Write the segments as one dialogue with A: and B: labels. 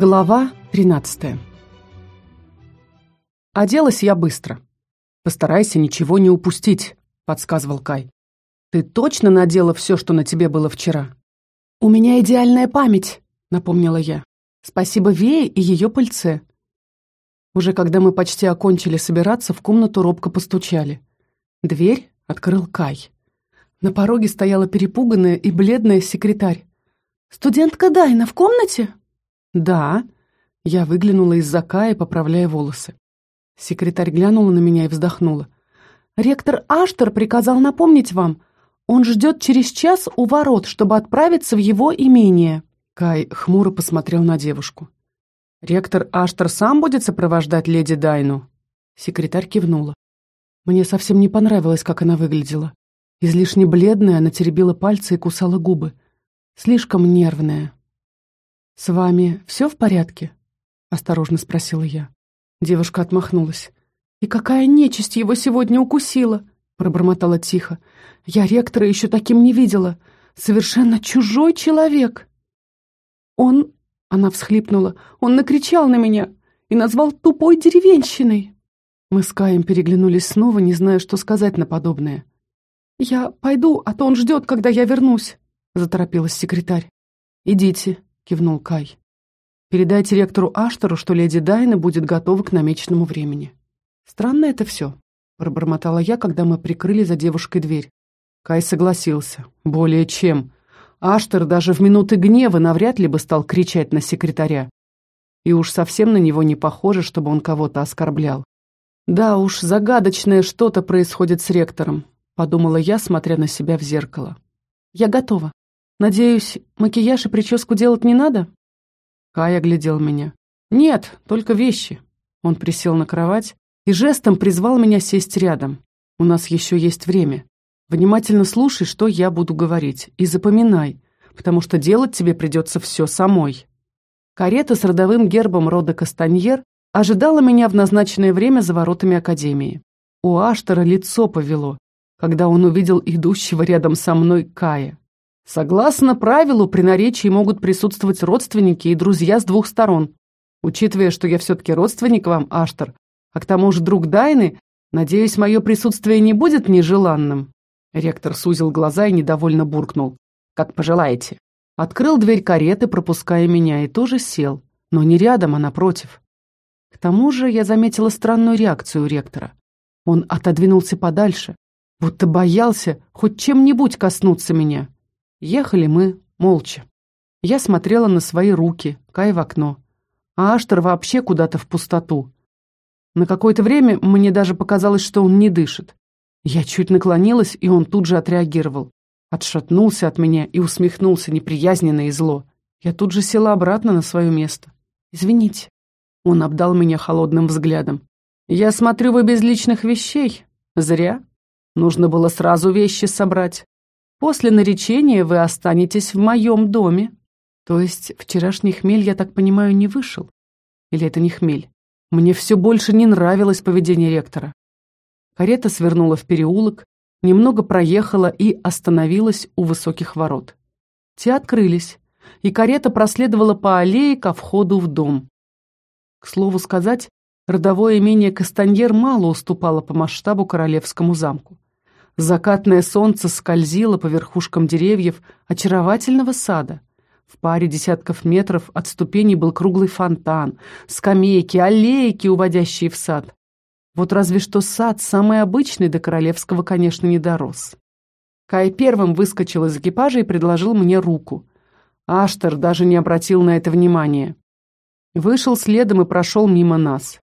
A: Глава 13 Оделась я быстро. «Постарайся ничего не упустить», — подсказывал Кай. «Ты точно надела все, что на тебе было вчера?» «У меня идеальная память», — напомнила я. «Спасибо Вее и ее пыльце». Уже когда мы почти окончили собираться, в комнату робко постучали. Дверь открыл Кай. На пороге стояла перепуганная и бледная секретарь. «Студентка Дайна в комнате?» «Да». Я выглянула из-за Кая, поправляя волосы. Секретарь глянула на меня и вздохнула. «Ректор Аштер приказал напомнить вам. Он ждет через час у ворот, чтобы отправиться в его имение». Кай хмуро посмотрел на девушку. «Ректор Аштер сам будет сопровождать леди Дайну?» Секретарь кивнула. Мне совсем не понравилось, как она выглядела. Излишне бледная, она теребила пальцы и кусала губы. Слишком нервная. «С вами все в порядке?» — осторожно спросила я. Девушка отмахнулась. «И какая нечисть его сегодня укусила!» — пробормотала тихо. «Я ректора еще таким не видела. Совершенно чужой человек!» «Он...» — она всхлипнула. «Он накричал на меня и назвал тупой деревенщиной!» Мы с Каем переглянулись снова, не зная, что сказать на подобное. «Я пойду, а то он ждет, когда я вернусь», — заторопилась секретарь. «Идите», кивнул Кай. «Передайте ректору Аштеру, что леди Дайна будет готова к намеченному времени». «Странно это все», — пробормотала я, когда мы прикрыли за девушкой дверь. Кай согласился. «Более чем. Аштер даже в минуты гнева навряд ли бы стал кричать на секретаря. И уж совсем на него не похоже, чтобы он кого-то оскорблял. Да уж, загадочное что-то происходит с ректором», — подумала я, смотря на себя в зеркало. «Я готова». Надеюсь, макияж и прическу делать не надо?» Кай оглядел меня. «Нет, только вещи». Он присел на кровать и жестом призвал меня сесть рядом. «У нас еще есть время. Внимательно слушай, что я буду говорить, и запоминай, потому что делать тебе придется все самой». Карета с родовым гербом рода Кастаньер ожидала меня в назначенное время за воротами Академии. У Аштера лицо повело, когда он увидел идущего рядом со мной Кая. Согласно правилу, при наречии могут присутствовать родственники и друзья с двух сторон. Учитывая, что я все-таки родственник вам, Аштер, а к тому же друг Дайны, надеюсь, мое присутствие не будет нежеланным». Ректор сузил глаза и недовольно буркнул. «Как пожелаете». Открыл дверь кареты, пропуская меня, и тоже сел, но не рядом, а напротив. К тому же я заметила странную реакцию ректора. Он отодвинулся подальше, будто боялся хоть чем-нибудь коснуться меня. Ехали мы молча. Я смотрела на свои руки, Кай в окно. А Аштер вообще куда-то в пустоту. На какое-то время мне даже показалось, что он не дышит. Я чуть наклонилась, и он тут же отреагировал. Отшатнулся от меня и усмехнулся неприязненно и зло. Я тут же села обратно на свое место. «Извините». Он обдал меня холодным взглядом. «Я смотрю, вы без личных вещей. Зря. Нужно было сразу вещи собрать. После наречения вы останетесь в моем доме. То есть вчерашний хмель, я так понимаю, не вышел? Или это не хмель? Мне все больше не нравилось поведение ректора. Карета свернула в переулок, немного проехала и остановилась у высоких ворот. Те открылись, и карета проследовала по аллее ко входу в дом. К слову сказать, родовое имение Кастаньер мало уступало по масштабу королевскому замку. Закатное солнце скользило по верхушкам деревьев очаровательного сада. В паре десятков метров от ступеней был круглый фонтан, скамейки, аллейки, уводящие в сад. Вот разве что сад, самый обычный, до королевского, конечно, не дорос. Кай первым выскочил из экипажа и предложил мне руку. Аштер даже не обратил на это внимания. Вышел следом и прошел мимо нас.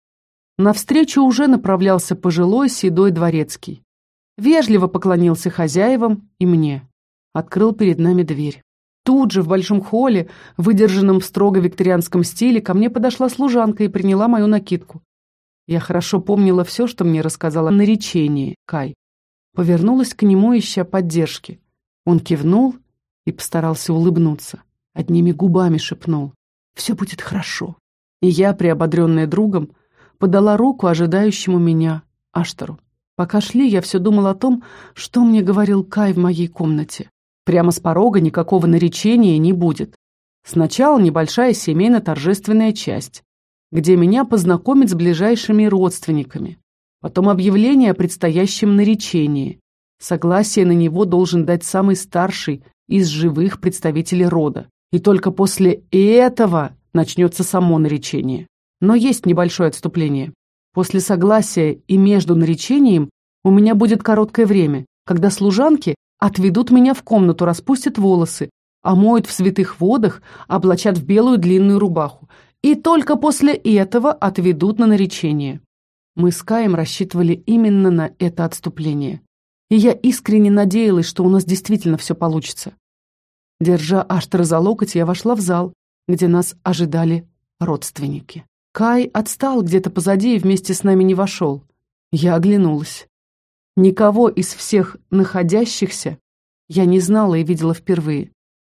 A: Навстречу уже направлялся пожилой седой дворецкий. Вежливо поклонился хозяевам и мне. Открыл перед нами дверь. Тут же в большом холле, выдержанном в строго викторианском стиле, ко мне подошла служанка и приняла мою накидку. Я хорошо помнила все, что мне рассказала наречение Кай. Повернулась к нему, ища поддержки. Он кивнул и постарался улыбнуться. Одними губами шепнул. «Все будет хорошо». И я, приободренная другом, подала руку ожидающему меня Аштору. Пока шли, я все думал о том, что мне говорил Кай в моей комнате. Прямо с порога никакого наречения не будет. Сначала небольшая семейно-торжественная часть, где меня познакомят с ближайшими родственниками. Потом объявление о предстоящем наречении. Согласие на него должен дать самый старший из живых представителей рода. И только после этого начнется само наречение. Но есть небольшое отступление. После согласия и между наречением у меня будет короткое время, когда служанки отведут меня в комнату, распустят волосы, омоют в святых водах, облачат в белую длинную рубаху. И только после этого отведут на наречение. Мы с Каем рассчитывали именно на это отступление. И я искренне надеялась, что у нас действительно все получится. Держа Аштера за локоть, я вошла в зал, где нас ожидали родственники. Кай отстал где-то позади и вместе с нами не вошел. Я оглянулась. Никого из всех находящихся я не знала и видела впервые.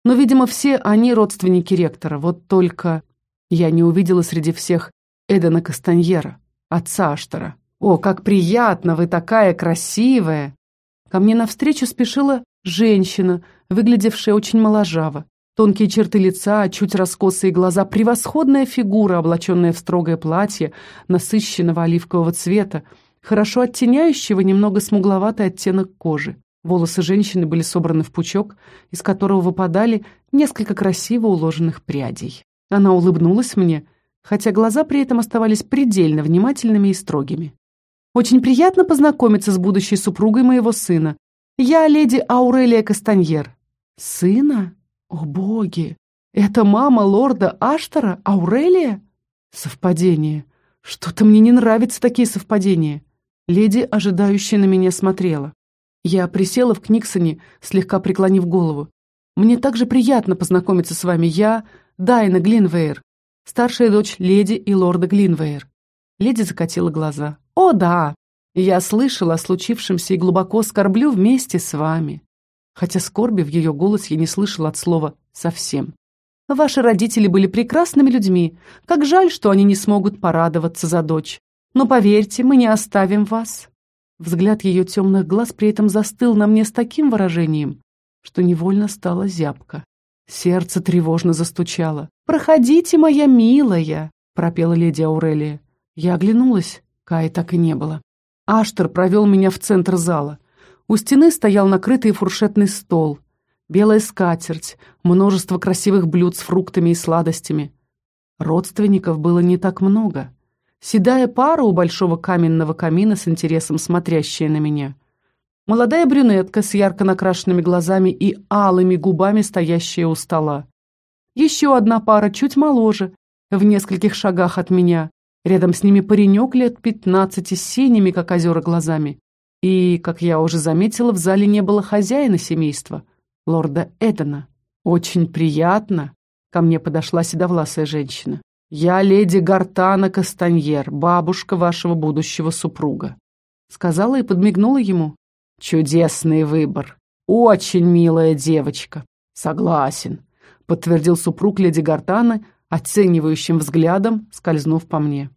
A: Но, видимо, все они родственники ректора, вот только я не увидела среди всех Эдена Кастаньера, отца Аштера. «О, как приятно! Вы такая красивая!» Ко мне навстречу спешила женщина, выглядевшая очень моложаво. Тонкие черты лица, чуть раскосые глаза, превосходная фигура, облаченная в строгое платье, насыщенного оливкового цвета, хорошо оттеняющего немного смугловатый оттенок кожи. Волосы женщины были собраны в пучок, из которого выпадали несколько красиво уложенных прядей. Она улыбнулась мне, хотя глаза при этом оставались предельно внимательными и строгими. «Очень приятно познакомиться с будущей супругой моего сына. Я леди Аурелия Кастаньер». «Сына? О, боги! Это мама лорда Аштора, Аурелия?» «Совпадение. Что-то мне не нравятся такие совпадения». Леди, ожидающая на меня, смотрела. Я присела в Книксоне, слегка преклонив голову. «Мне также приятно познакомиться с вами. Я Дайна Глинвейр, старшая дочь леди и лорда Глинвейр». Леди закатила глаза. «О, да! Я слышала о случившемся и глубоко скорблю вместе с вами». Хотя скорби в ее голос я не слышала от слова «совсем». «Ваши родители были прекрасными людьми. Как жаль, что они не смогут порадоваться за дочь. Но поверьте, мы не оставим вас. Взгляд ее темных глаз при этом застыл на мне с таким выражением, что невольно стало зябко. Сердце тревожно застучало. «Проходите, моя милая!» — пропела леди Аурелия. Я оглянулась. Каи так и не было. Аштер провел меня в центр зала. У стены стоял накрытый фуршетный стол. Белая скатерть, множество красивых блюд с фруктами и сладостями. Родственников было не так много. Седая пара у большого каменного камина с интересом смотрящая на меня. Молодая брюнетка с ярко накрашенными глазами и алыми губами, стоящая у стола. Еще одна пара, чуть моложе, в нескольких шагах от меня. Рядом с ними паренек лет пятнадцати с синими, как озера, глазами. И, как я уже заметила, в зале не было хозяина семейства, лорда Эдена. «Очень приятно», — ко мне подошла седовласая женщина. «Я леди Гартана Кастаньер, бабушка вашего будущего супруга», сказала и подмигнула ему. «Чудесный выбор. Очень милая девочка. Согласен», подтвердил супруг леди Гартана, оценивающим взглядом, скользнув по мне.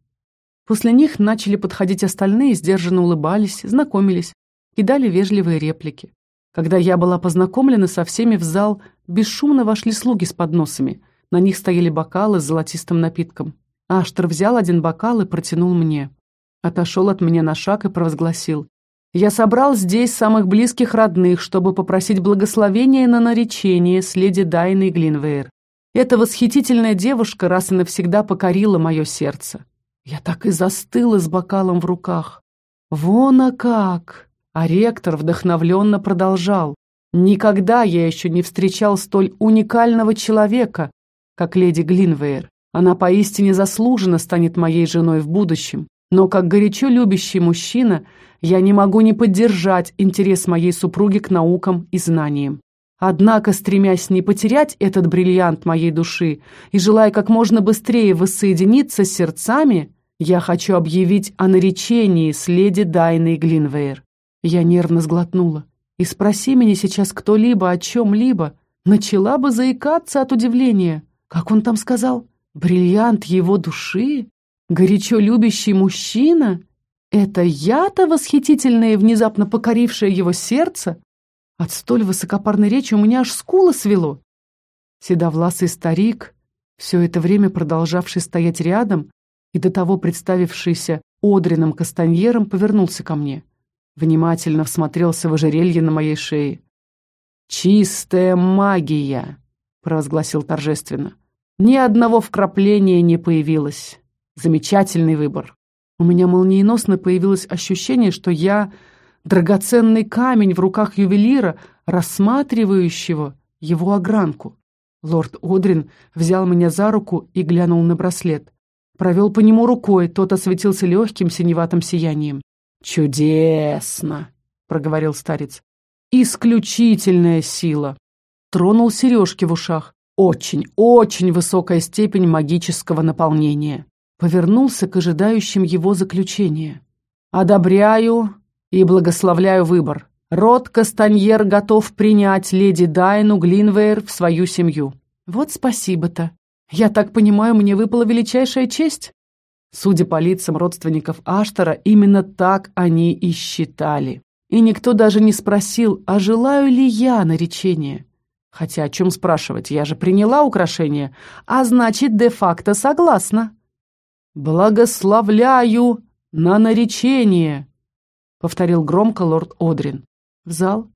A: После них начали подходить остальные, сдержанно улыбались, знакомились, кидали вежливые реплики. Когда я была познакомлена со всеми в зал, бесшумно вошли слуги с подносами — на них стояли бокалы с золотистым напитком. Аштер взял один бокал и протянул мне. Отошел от меня на шаг и провозгласил. «Я собрал здесь самых близких родных, чтобы попросить благословения на наречение с леди Дайной Глинвейр. Эта восхитительная девушка раз и навсегда покорила мое сердце. Я так и застыла с бокалом в руках. Вон а как!» А ректор вдохновленно продолжал. «Никогда я еще не встречал столь уникального человека, как леди Глинвейр. Она поистине заслуженно станет моей женой в будущем. Но как горячо любящий мужчина, я не могу не поддержать интерес моей супруги к наукам и знаниям. Однако, стремясь не потерять этот бриллиант моей души и желая как можно быстрее воссоединиться с сердцами, я хочу объявить о наречении с Дайной Глинвейр. Я нервно сглотнула. И спроси меня сейчас кто-либо о чем-либо, начала бы заикаться от удивления. Как он там сказал? Бриллиант его души? Горячо любящий мужчина? Это я-то восхитительная внезапно покорившая его сердце? От столь высокопарной речи у меня аж скулы свело. Седовласый старик, все это время продолжавший стоять рядом и до того представившийся Одрином Кастаньером, повернулся ко мне. Внимательно всмотрелся в ожерелье на моей шее. «Чистая магия!» — провозгласил торжественно. «Ни одного вкрапления не появилось. Замечательный выбор. У меня молниеносно появилось ощущение, что я драгоценный камень в руках ювелира, рассматривающего его огранку. Лорд Одрин взял меня за руку и глянул на браслет. Провел по нему рукой, тот осветился легким синеватым сиянием. «Чудесно!» — проговорил старец. «Исключительная сила!» Тронул сережки в ушах. Очень, очень высокая степень магического наполнения. Повернулся к ожидающим его заключения. «Одобряю и благословляю выбор. Род Кастаньер готов принять леди Дайну Глинвейр в свою семью». «Вот спасибо-то. Я так понимаю, мне выпала величайшая честь?» Судя по лицам родственников Аштора, именно так они и считали. И никто даже не спросил, а желаю ли я наречения. Хотя о чем спрашивать, я же приняла украшение, а значит, де-факто согласна. «Благословляю на наречение!» — повторил громко лорд Одрин. В зал,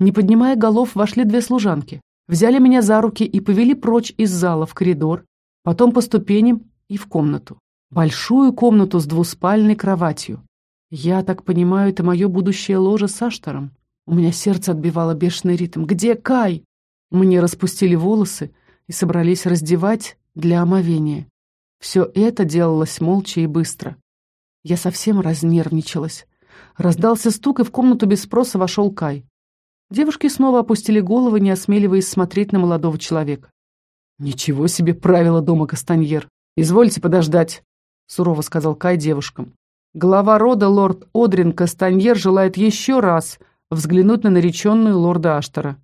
A: не поднимая голов, вошли две служанки. Взяли меня за руки и повели прочь из зала в коридор, потом по ступеням и в комнату. Большую комнату с двуспальной кроватью. Я так понимаю, это мое будущее ложе с Аштором. У меня сердце отбивало бешеный ритм. «Где Кай?» Мне распустили волосы и собрались раздевать для омовения. Все это делалось молча и быстро. Я совсем разнервничалась. Раздался стук, и в комнату без спроса вошел Кай. Девушки снова опустили головы, не осмеливаясь смотреть на молодого человека. «Ничего себе правила дома Кастаньер! Извольте подождать!» — сурово сказал Кай девушкам. «Глава рода лорд Одрин Кастаньер желает еще раз взглянуть на нареченную лорда Аштора.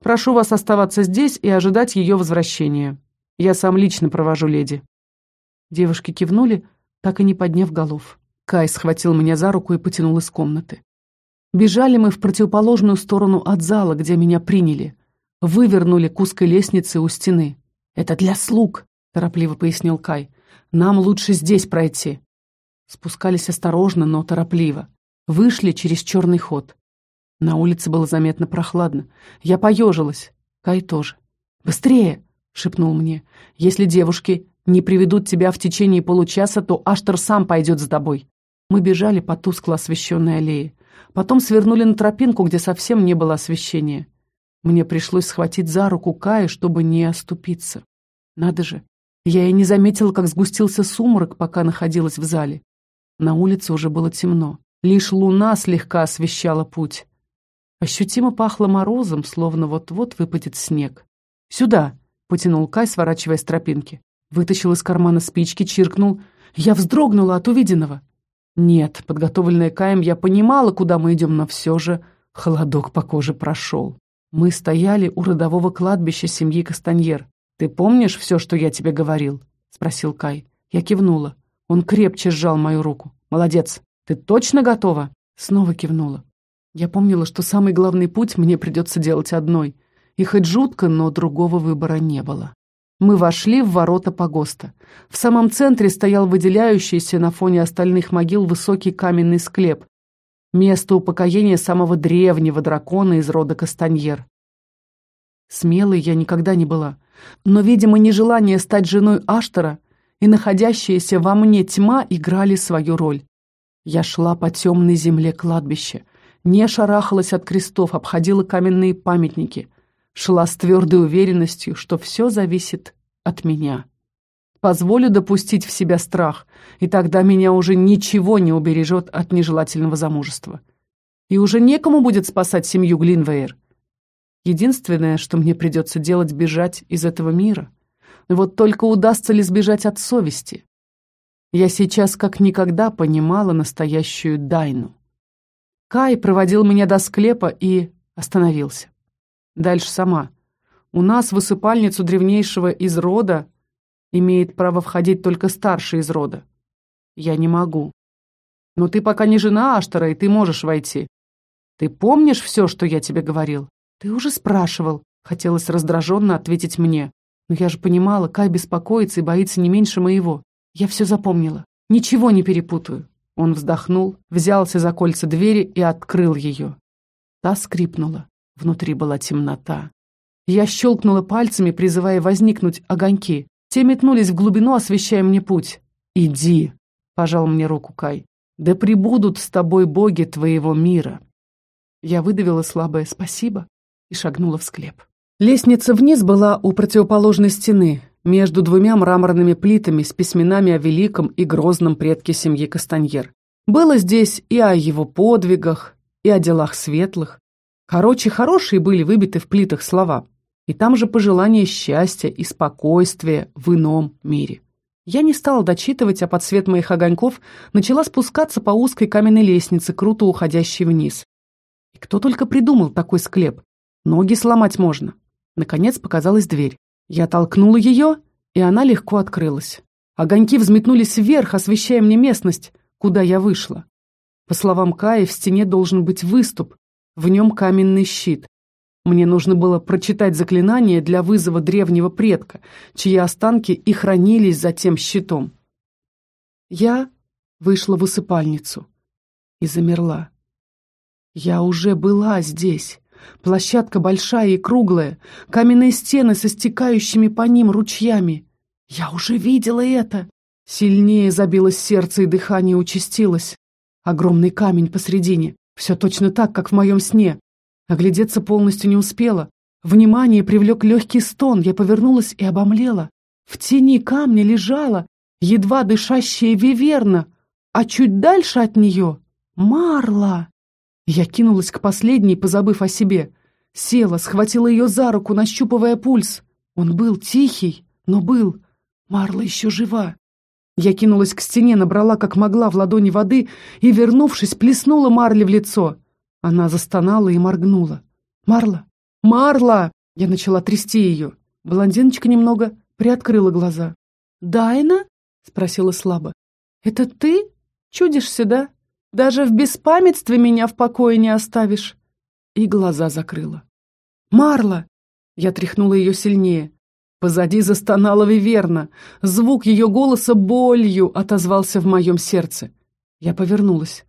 A: Прошу вас оставаться здесь и ожидать ее возвращения. Я сам лично провожу леди». Девушки кивнули, так и не подняв голов. Кай схватил меня за руку и потянул из комнаты. Бежали мы в противоположную сторону от зала, где меня приняли. Вывернули к узкой лестнице у стены. «Это для слуг», — торопливо пояснил Кай. «Нам лучше здесь пройти». Спускались осторожно, но торопливо. Вышли через черный ход. На улице было заметно прохладно. Я поежилась. Кай тоже. «Быстрее!» — шепнул мне. «Если девушки не приведут тебя в течение получаса, то Аштер сам пойдет за тобой». Мы бежали по тускло освещенной аллее. Потом свернули на тропинку, где совсем не было освещения. Мне пришлось схватить за руку Кая, чтобы не оступиться. Надо же, я и не заметила, как сгустился сумрак, пока находилась в зале. На улице уже было темно. Лишь луна слегка освещала путь. Ощутимо пахло морозом, словно вот-вот выпадет снег. «Сюда!» — потянул Кай, сворачивая с тропинки. Вытащил из кармана спички, чиркнул. Я вздрогнула от увиденного. Нет, подготовленная Каем, я понимала, куда мы идем, но все же холодок по коже прошел. Мы стояли у родового кладбища семьи Кастаньер. «Ты помнишь все, что я тебе говорил?» — спросил Кай. Я кивнула. Он крепче сжал мою руку. «Молодец! Ты точно готова?» Снова кивнула. Я помнила, что самый главный путь мне придется делать одной. И хоть жутко, но другого выбора не было. Мы вошли в ворота погоста. В самом центре стоял выделяющийся на фоне остальных могил высокий каменный склеп. Место упокоения самого древнего дракона из рода Кастаньер. Смелой я никогда не была. Но, видимо, нежелание стать женой Аштора и находящаяся во мне тьма играли свою роль. Я шла по темной земле кладбища, не шарахалась от крестов, обходила каменные памятники — шла с твердой уверенностью, что все зависит от меня. Позволю допустить в себя страх, и тогда меня уже ничего не убережет от нежелательного замужества. И уже некому будет спасать семью Глинвейр. Единственное, что мне придется делать, бежать из этого мира. Вот только удастся ли сбежать от совести? Я сейчас как никогда понимала настоящую Дайну. Кай проводил меня до склепа и остановился. Дальше сама. У нас в высыпальницу древнейшего из рода имеет право входить только старший из рода. Я не могу. Но ты пока не жена Аштара, и ты можешь войти. Ты помнишь все, что я тебе говорил? Ты уже спрашивал. Хотелось раздраженно ответить мне. Но я же понимала, Кай беспокоится и боится не меньше моего. Я все запомнила. Ничего не перепутаю. Он вздохнул, взялся за кольца двери и открыл ее. Та скрипнула. Внутри была темнота. Я щелкнула пальцами, призывая возникнуть огоньки. Те метнулись в глубину, освещая мне путь. «Иди», — пожал мне руку Кай. «Да прибудут с тобой боги твоего мира». Я выдавила слабое «спасибо» и шагнула в склеп. Лестница вниз была у противоположной стены, между двумя мраморными плитами с письменами о великом и грозном предке семьи Кастаньер. Было здесь и о его подвигах, и о делах светлых. Короче, хорошие были выбиты в плитах слова. И там же пожелание счастья и спокойствия в ином мире. Я не стала дочитывать, а под свет моих огоньков начала спускаться по узкой каменной лестнице, круто уходящей вниз. И кто только придумал такой склеп. Ноги сломать можно. Наконец показалась дверь. Я толкнула ее, и она легко открылась. Огоньки взметнулись вверх, освещая мне местность, куда я вышла. По словам Каи, в стене должен быть выступ, в нем каменный щит. Мне нужно было прочитать заклинание для вызова древнего предка, чьи останки и хранились за тем щитом. Я вышла в усыпальницу и замерла. Я уже была здесь. Площадка большая и круглая, каменные стены со стекающими по ним ручьями. Я уже видела это. Сильнее забилось сердце и дыхание участилось. Огромный камень посредине. Все точно так, как в моем сне. Оглядеться полностью не успела. Внимание привлек легкий стон. Я повернулась и обомлела. В тени камня лежала едва дышащая виверна, а чуть дальше от нее — Марла. Я кинулась к последней, позабыв о себе. Села, схватила ее за руку, нащупывая пульс. Он был тихий, но был. Марла еще жива. Я кинулась к стене, набрала как могла в ладони воды и, вернувшись, плеснула Марле в лицо. Она застонала и моргнула. «Марла! Марла!» Я начала трясти ее. Блондиночка немного приоткрыла глаза. «Дайна?» — спросила слабо. «Это ты? Чудишься, да?» Даже в беспамятстве меня в покое не оставишь!» И глаза закрыла. «Марла!» Я тряхнула ее сильнее. Позади застонала Виверна. Звук ее голоса болью отозвался в моем сердце. Я повернулась.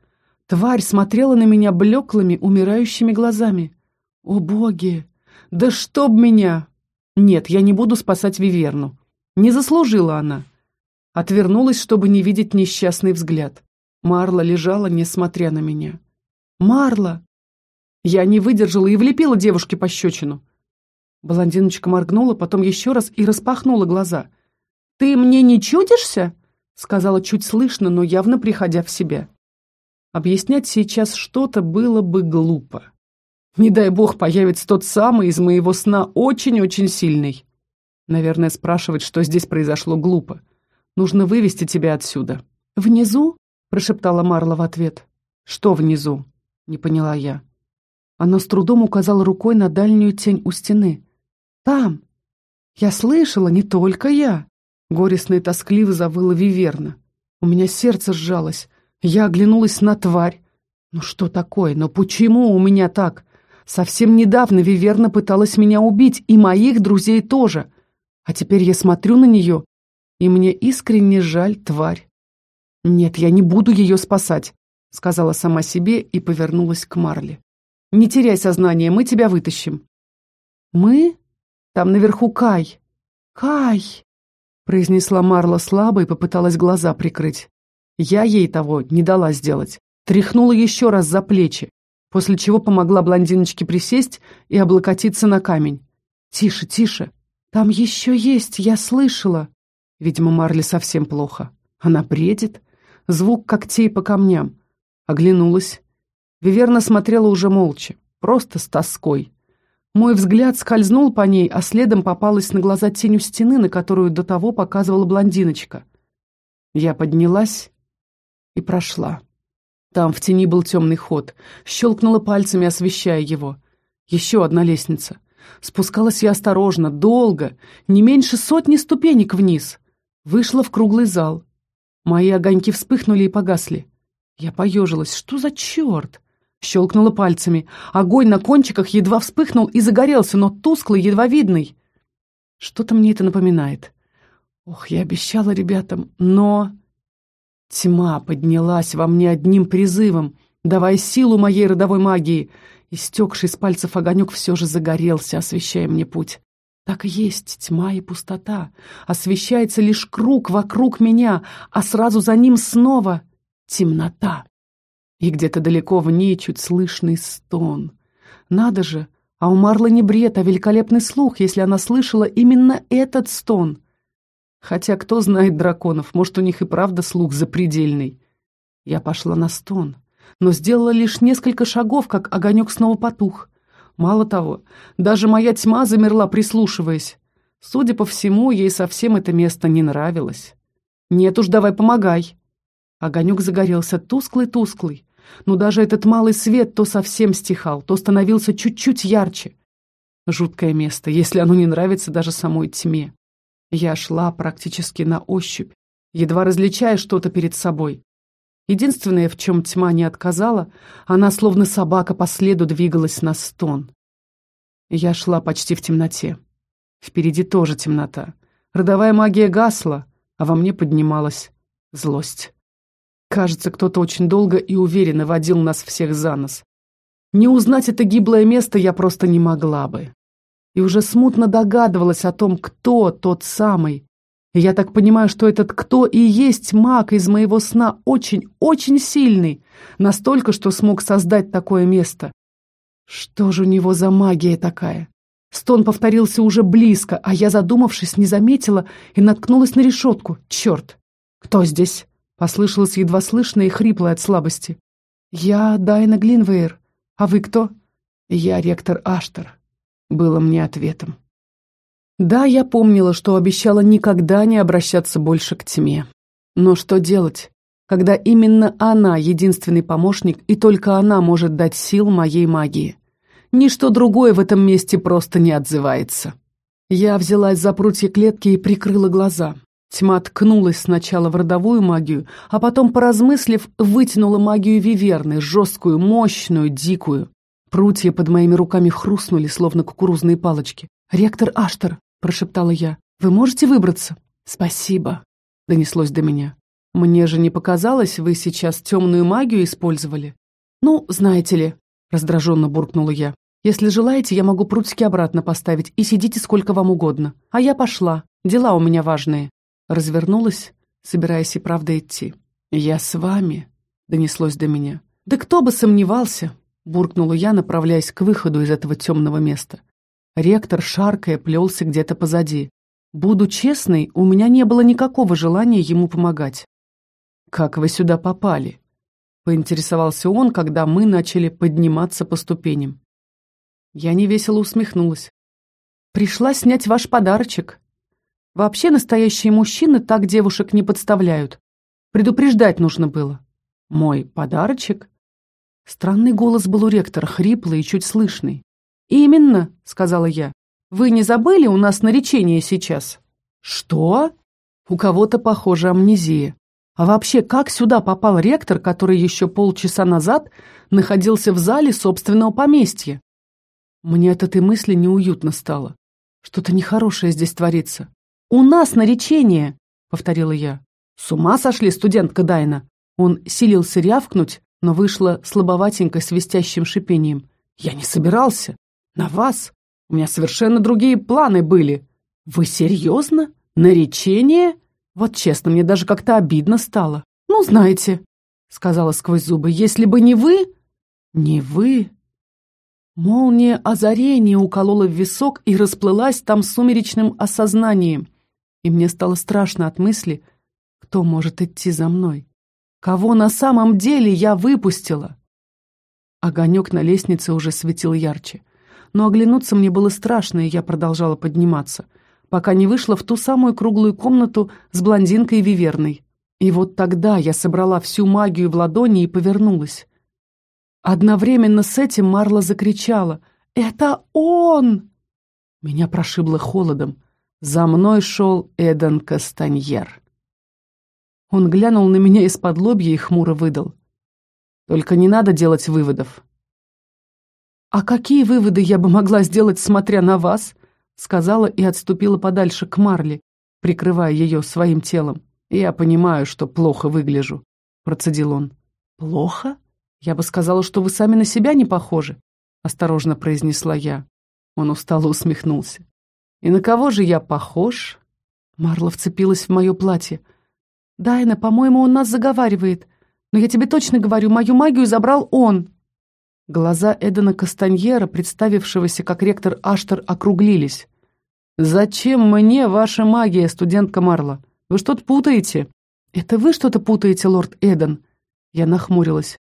A: Тварь смотрела на меня блеклыми, умирающими глазами. «О, боги! Да чтоб меня!» «Нет, я не буду спасать Виверну. Не заслужила она». Отвернулась, чтобы не видеть несчастный взгляд. Марла лежала, несмотря на меня. «Марла!» Я не выдержала и влепила девушке пощечину. Блондиночка моргнула, потом еще раз и распахнула глаза. «Ты мне не чудишься?» Сказала чуть слышно, но явно приходя в себя. Объяснять сейчас что-то было бы глупо. Не дай бог появится тот самый из моего сна очень-очень сильный. Наверное, спрашивать, что здесь произошло, глупо. Нужно вывести тебя отсюда. Внизу прошептала Марла в ответ. «Что внизу?» — не поняла я. Она с трудом указала рукой на дальнюю тень у стены. «Там!» «Я слышала, не только я!» Горестно и тоскливо завыла Виверна. У меня сердце сжалось. Я оглянулась на тварь. «Ну что такое? Но почему у меня так?» Совсем недавно Виверна пыталась меня убить, и моих друзей тоже. А теперь я смотрю на нее, и мне искренне жаль тварь. «Нет, я не буду ее спасать», — сказала сама себе и повернулась к Марле. «Не теряй сознание, мы тебя вытащим». «Мы? Там наверху Кай». «Кай!» — произнесла Марла слабо и попыталась глаза прикрыть. Я ей того не дала сделать. Тряхнула еще раз за плечи, после чего помогла блондиночке присесть и облокотиться на камень. «Тише, тише! Там еще есть, я слышала!» Видимо, Марле совсем плохо. Она бредит, звук когтей по камням. Оглянулась. Виверна смотрела уже молча, просто с тоской. Мой взгляд скользнул по ней, а следом попалась на глаза тень у стены, на которую до того показывала блондиночка. Я поднялась и прошла. Там в тени был темный ход. Щелкнула пальцами, освещая его. Еще одна лестница. Спускалась я осторожно, долго, не меньше сотни ступенек вниз. Вышла в круглый зал. Мои огоньки вспыхнули и погасли. Я поежилась. Что за черт? Щелкнула пальцами. Огонь на кончиках едва вспыхнул и загорелся, но тусклый, едва видный. Что-то мне это напоминает. Ох, я обещала ребятам, но... Тьма поднялась во мне одним призывом, давая силу моей родовой магии. Истекший с пальцев огонек все же загорелся, освещая мне путь. Так и есть тьма и пустота. Освещается лишь круг вокруг меня, а сразу за ним снова темнота. И где-то далеко в ней чуть слышный стон. Надо же, а у Марлы не бред, а великолепный слух, если она слышала именно этот стон. Хотя кто знает драконов, может, у них и правда слух запредельный. Я пошла на стон, но сделала лишь несколько шагов, как огонек снова потух. Мало того, даже моя тьма замерла, прислушиваясь. Судя по всему, ей совсем это место не нравилось. «Нет уж, давай помогай!» Огонек загорелся тусклый-тусклый, но даже этот малый свет то совсем стихал, то становился чуть-чуть ярче. Жуткое место, если оно не нравится даже самой тьме. Я шла практически на ощупь, едва различая что-то перед собой. Единственное, в чем тьма не отказала, она, словно собака, по следу двигалась на стон. Я шла почти в темноте. Впереди тоже темнота. Родовая магия гасла, а во мне поднималась злость. Кажется, кто-то очень долго и уверенно водил нас всех за нос. Не узнать это гиблое место я просто не могла бы. И уже смутно догадывалась о том, кто тот самый. И я так понимаю, что этот кто и есть маг из моего сна очень-очень сильный, настолько, что смог создать такое место. Что же у него за магия такая? Стон повторился уже близко, а я, задумавшись, не заметила и наткнулась на решетку. Черт! Кто здесь? Послышалось едва слышно и хриплое от слабости. «Я Дайна Глинвейр. А вы кто?» «Я ректор Аштер», — было мне ответом. Да, я помнила, что обещала никогда не обращаться больше к тьме. Но что делать, когда именно она единственный помощник, и только она может дать сил моей магии? Ничто другое в этом месте просто не отзывается. Я взялась за прутья клетки и прикрыла глаза. Тьма ткнулась сначала в родовую магию, а потом, поразмыслив, вытянула магию Виверны, жесткую, мощную, дикую. Прутья под моими руками хрустнули, словно кукурузные палочки. «Ректор Аштер», — прошептала я, — «вы можете выбраться?» «Спасибо», — донеслось до меня. «Мне же не показалось, вы сейчас темную магию использовали?» «Ну, знаете ли», — раздраженно буркнула я, «если желаете, я могу прутики обратно поставить и сидите сколько вам угодно. А я пошла, дела у меня важные». Развернулась, собираясь и правда идти. «Я с вами», — донеслось до меня. «Да кто бы сомневался», — буркнула я, направляясь к выходу из этого темного места. Ректор, шаркая, плелся где-то позади. Буду честной, у меня не было никакого желания ему помогать. «Как вы сюда попали?» — поинтересовался он, когда мы начали подниматься по ступеням. Я невесело усмехнулась. «Пришла снять ваш подарочек», Вообще настоящие мужчины так девушек не подставляют. Предупреждать нужно было. Мой подарочек? Странный голос был у ректора, хриплый и чуть слышный. «Именно», — сказала я. «Вы не забыли, у нас наречение сейчас?» «Что?» У кого-то, похоже, амнезия. А вообще, как сюда попал ректор, который еще полчаса назад находился в зале собственного поместья? Мне от этой мысли неуютно стало. Что-то нехорошее здесь творится. «У нас наречение!» — повторила я. «С ума сошли, студентка Дайна!» Он силился рявкнуть, но вышло слабоватенько свистящим шипением. «Я не собирался. На вас. У меня совершенно другие планы были. Вы серьезно? Наречение? Вот честно, мне даже как-то обидно стало. Ну, знаете, — сказала сквозь зубы, — если бы не вы... Не вы... Молния озарения уколола в висок и расплылась там сумеречным осознанием и мне стало страшно от мысли, кто может идти за мной. Кого на самом деле я выпустила? Огонек на лестнице уже светил ярче. Но оглянуться мне было страшно, и я продолжала подниматься, пока не вышла в ту самую круглую комнату с блондинкой Виверной. И вот тогда я собрала всю магию в ладони и повернулась. Одновременно с этим Марла закричала «Это он!» Меня прошибло холодом. За мной шел Эден Кастаньер. Он глянул на меня из-под лобья и хмуро выдал. «Только не надо делать выводов. «А какие выводы я бы могла сделать, смотря на вас?» сказала и отступила подальше к Марли, прикрывая ее своим телом. «Я понимаю, что плохо выгляжу», — процедил он. «Плохо? Я бы сказала, что вы сами на себя не похожи», — осторожно произнесла я. Он устало усмехнулся. «И на кого же я похож?» Марла вцепилась в мое платье. «Дайна, по-моему, он нас заговаривает. Но я тебе точно говорю, мою магию забрал он!» Глаза Эдена Кастаньера, представившегося как ректор Аштер, округлились. «Зачем мне ваша магия, студентка Марла? Вы что-то путаете?» «Это вы что-то путаете, лорд Эден?» Я нахмурилась.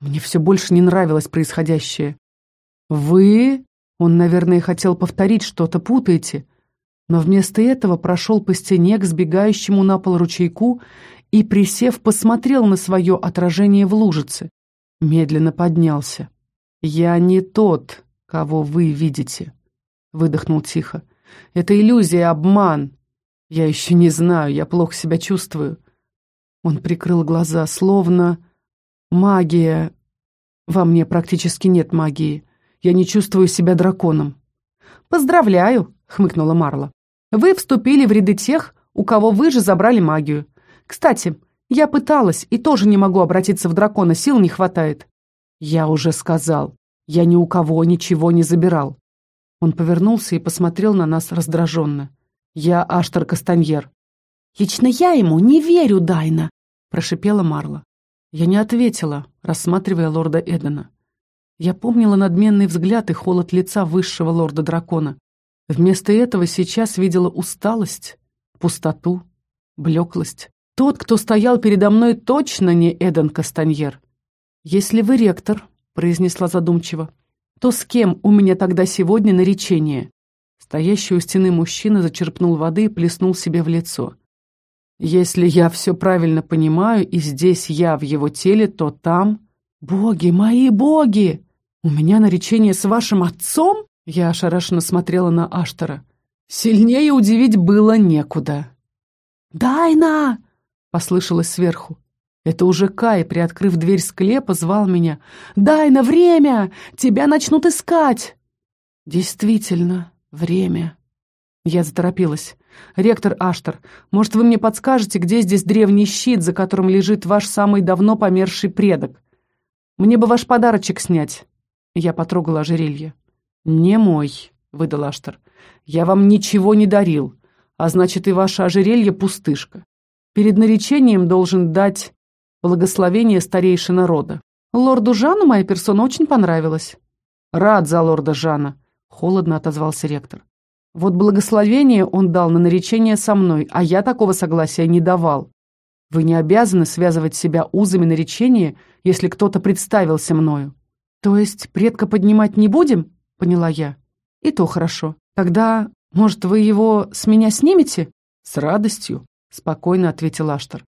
A: Мне все больше не нравилось происходящее. «Вы?» Он, наверное, хотел повторить что-то путаете, но вместо этого прошел по стене к сбегающему на пол ручейку и, присев, посмотрел на свое отражение в лужице. Медленно поднялся. «Я не тот, кого вы видите», — выдохнул тихо. «Это иллюзия, обман. Я еще не знаю, я плохо себя чувствую». Он прикрыл глаза, словно... «Магия...» «Во мне практически нет магии. Я не чувствую себя драконом». «Поздравляю», — хмыкнула Марла. «Вы вступили в ряды тех, у кого вы же забрали магию. Кстати, я пыталась и тоже не могу обратиться в дракона, сил не хватает». «Я уже сказал, я ни у кого ничего не забирал». Он повернулся и посмотрел на нас раздраженно. «Я Аштар Кастаньер». «Лично я ему не верю, Дайна», — прошипела Марла. Я не ответила, рассматривая лорда Эдена. Я помнила надменный взгляд и холод лица высшего лорда-дракона. Вместо этого сейчас видела усталость, пустоту, блеклость. Тот, кто стоял передо мной, точно не Эден Кастаньер. «Если вы ректор», — произнесла задумчиво, «то с кем у меня тогда сегодня наречение?» Стоящий у стены мужчина зачерпнул воды и плеснул себе в лицо. «Если я все правильно понимаю, и здесь я в его теле, то там...» «Боги, мои боги! У меня наречение с вашим отцом?» Я ошарашенно смотрела на Аштора. Сильнее удивить было некуда. «Дайна!» — послышалось сверху. Это уже Кай, приоткрыв дверь склепа, звал меня. «Дайна, время! Тебя начнут искать!» «Действительно, время!» Я заторопилась. «Ректор Аштор, может, вы мне подскажете, где здесь древний щит, за которым лежит ваш самый давно померший предок? Мне бы ваш подарочек снять». Я потрогала ожерелье. «Не мой», — выдал Аштор. «Я вам ничего не дарил, а значит, и ваше ожерелье пустышка. Перед наречением должен дать благословение старейшина рода. Лорду Жану моя персона очень понравилась». «Рад за лорда Жана», — холодно отозвался ректор. «Вот благословение он дал на наречение со мной, а я такого согласия не давал. Вы не обязаны связывать себя узами наречения, если кто-то представился мною». «То есть предка поднимать не будем?» — поняла я. «И то хорошо. Тогда, может, вы его с меня снимете?» «С радостью», — спокойно ответил Аштар.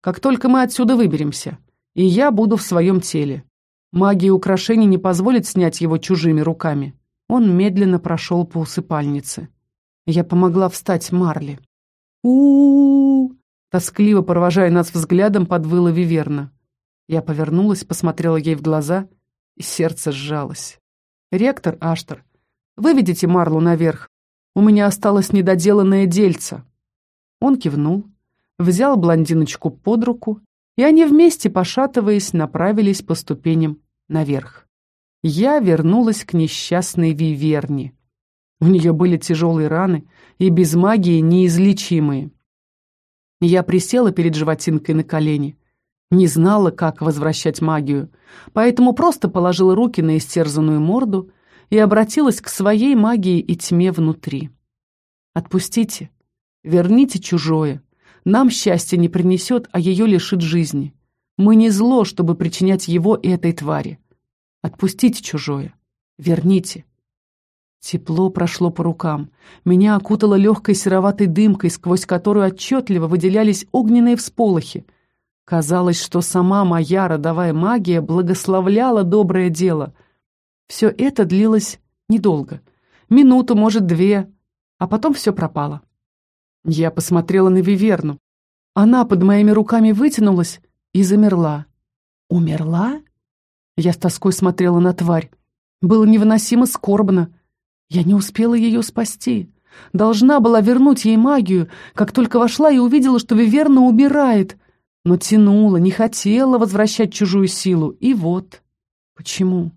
A: «Как только мы отсюда выберемся, и я буду в своем теле. Магия украшений не позволит снять его чужими руками». Он медленно прошел по усыпальнице. Я помогла встать Марли. у у, Тоскливо провожая нас взглядом, подвыла Виверна. Я повернулась, посмотрела ей в глаза, и сердце сжалось. «Ректор Аштер, выведите Марлу наверх. У меня осталось недоделанное дельце». Он кивнул, взял блондиночку под руку, и они вместе, пошатываясь, направились по ступеням наверх. Я вернулась к несчастной Виверне. У нее были тяжелые раны и без магии неизлечимые. Я присела перед животинкой на колени. Не знала, как возвращать магию, поэтому просто положила руки на истерзанную морду и обратилась к своей магии и тьме внутри. «Отпустите, верните чужое. Нам счастье не принесет, а ее лишит жизни. Мы не зло, чтобы причинять его и этой твари. Отпустите чужое, верните». Тепло прошло по рукам. Меня окутало легкой сероватой дымкой, сквозь которую отчетливо выделялись огненные всполохи — Казалось, что сама моя родовая магия благословляла доброе дело. Все это длилось недолго. Минуту, может, две, а потом все пропало. Я посмотрела на Виверну. Она под моими руками вытянулась и замерла. Умерла? Я с тоской смотрела на тварь. Было невыносимо скорбно. Я не успела ее спасти. Должна была вернуть ей магию, как только вошла и увидела, что Виверна убирает. Но тянула, не хотела возвращать чужую силу. И вот. Почему?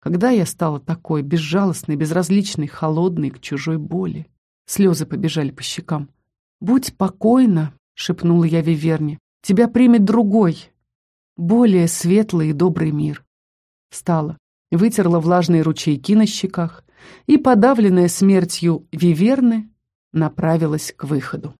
A: Когда я стала такой, безжалостной, безразличной, холодной к чужой боли? Слезы побежали по щекам. «Будь покойна», — шепнула я Виверне. «Тебя примет другой, более светлый и добрый мир». Встала, вытерла влажные ручейки на щеках и, подавленная смертью Виверны, направилась к выходу.